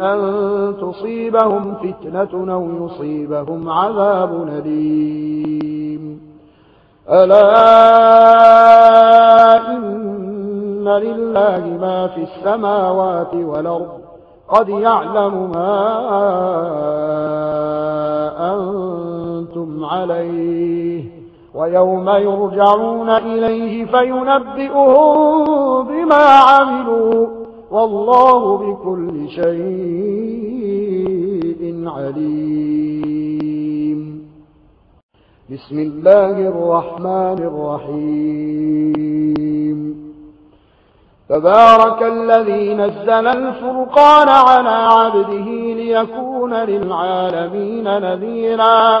أن تصيبهم فتنة أو يصيبهم عذاب نديم ألا إن لله ما في السماوات والأرض. قد يعلم ما أنتم عليه. ويوم يرجعون إليه فينبئهم بما عملوا. والله بكل شيء عليم. بسم الله الرحمن الرحيم. تبارك الذي نزل الفرقان على عبده ليكون للعالمين نذيرا.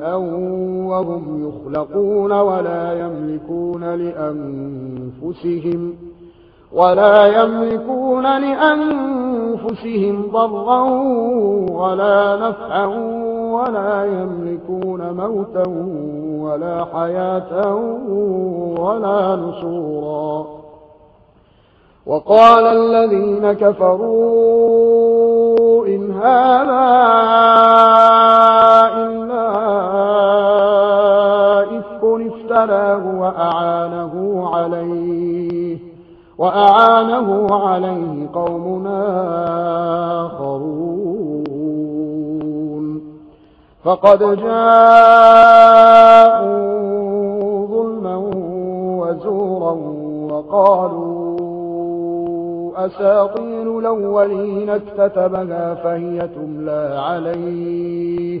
شيئا وهم يخلقون ولا يملكون لأنفسهم ولا يملكون لأنفسهم ضرا ولا نفعا ولا يملكون موتا ولا حياة ولا نصورا وقال الذين كفروا إن هذا ابتلاه وأعانه عليه وأعانه عليه قوم آخرون فقد جاءوا ظلما وزورا وقالوا أساطين الأولين اكتتبها فهي تملى عليه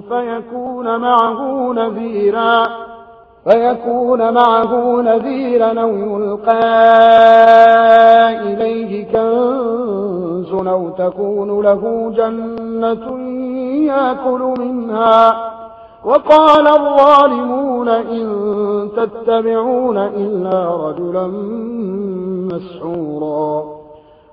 فيكون معه نذيرا فيكون معه نذيرا أو يلقى إليه كنز أو تكون له جنة يأكل منها. وقال الظالمون إن تتبعون إلا رجلا مسحورا.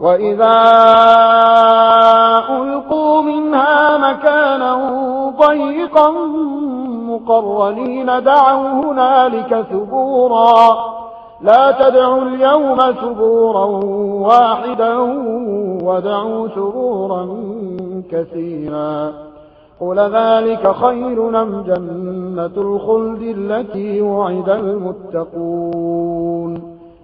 وَإِذَا أُلْقُوا مِنْهَا مَكَانًا ضَيِّقًا مُقَرَّنِينَ دَعَوْا هُنَالِكَ ثُبُورًا لا تدعوا اليوم ثبورا واحدا ودعوا ثبورا كثيرا قل ذلك خير نم جنة الخلد التي وعد المتقون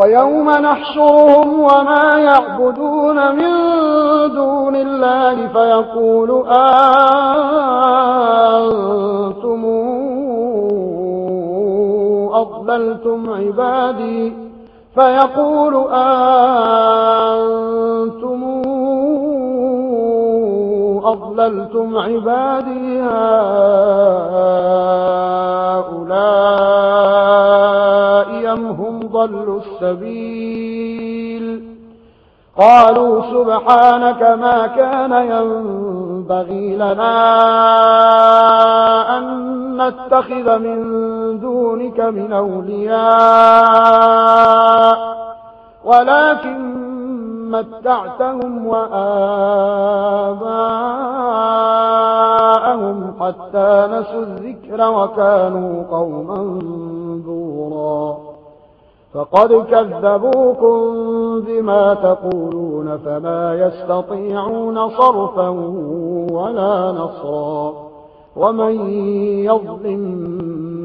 ويوم نحشرهم وما يعبدون من دون الله فيقول أنتم أضللتم عبادي فيقول أنتم أضللتم عبادي هؤلاء وَضَلُّوا السَّبِيلَ. قالوا سبحانك ما كان ينبغي لنا أن نتخذ من دونك من أولياء ولكن متعتهم وآباءهم حتى نسوا الذكر وكانوا قوما بورا فقد كذبوكم بما تقولون فما يستطيعون صرفا ولا نصرا ومن يظلم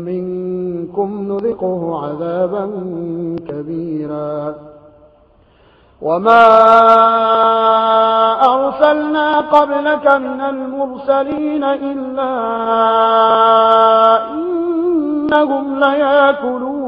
منكم نذقه عذابا كبيرا وما أرسلنا قبلك من المرسلين إلا إنهم ليأكلون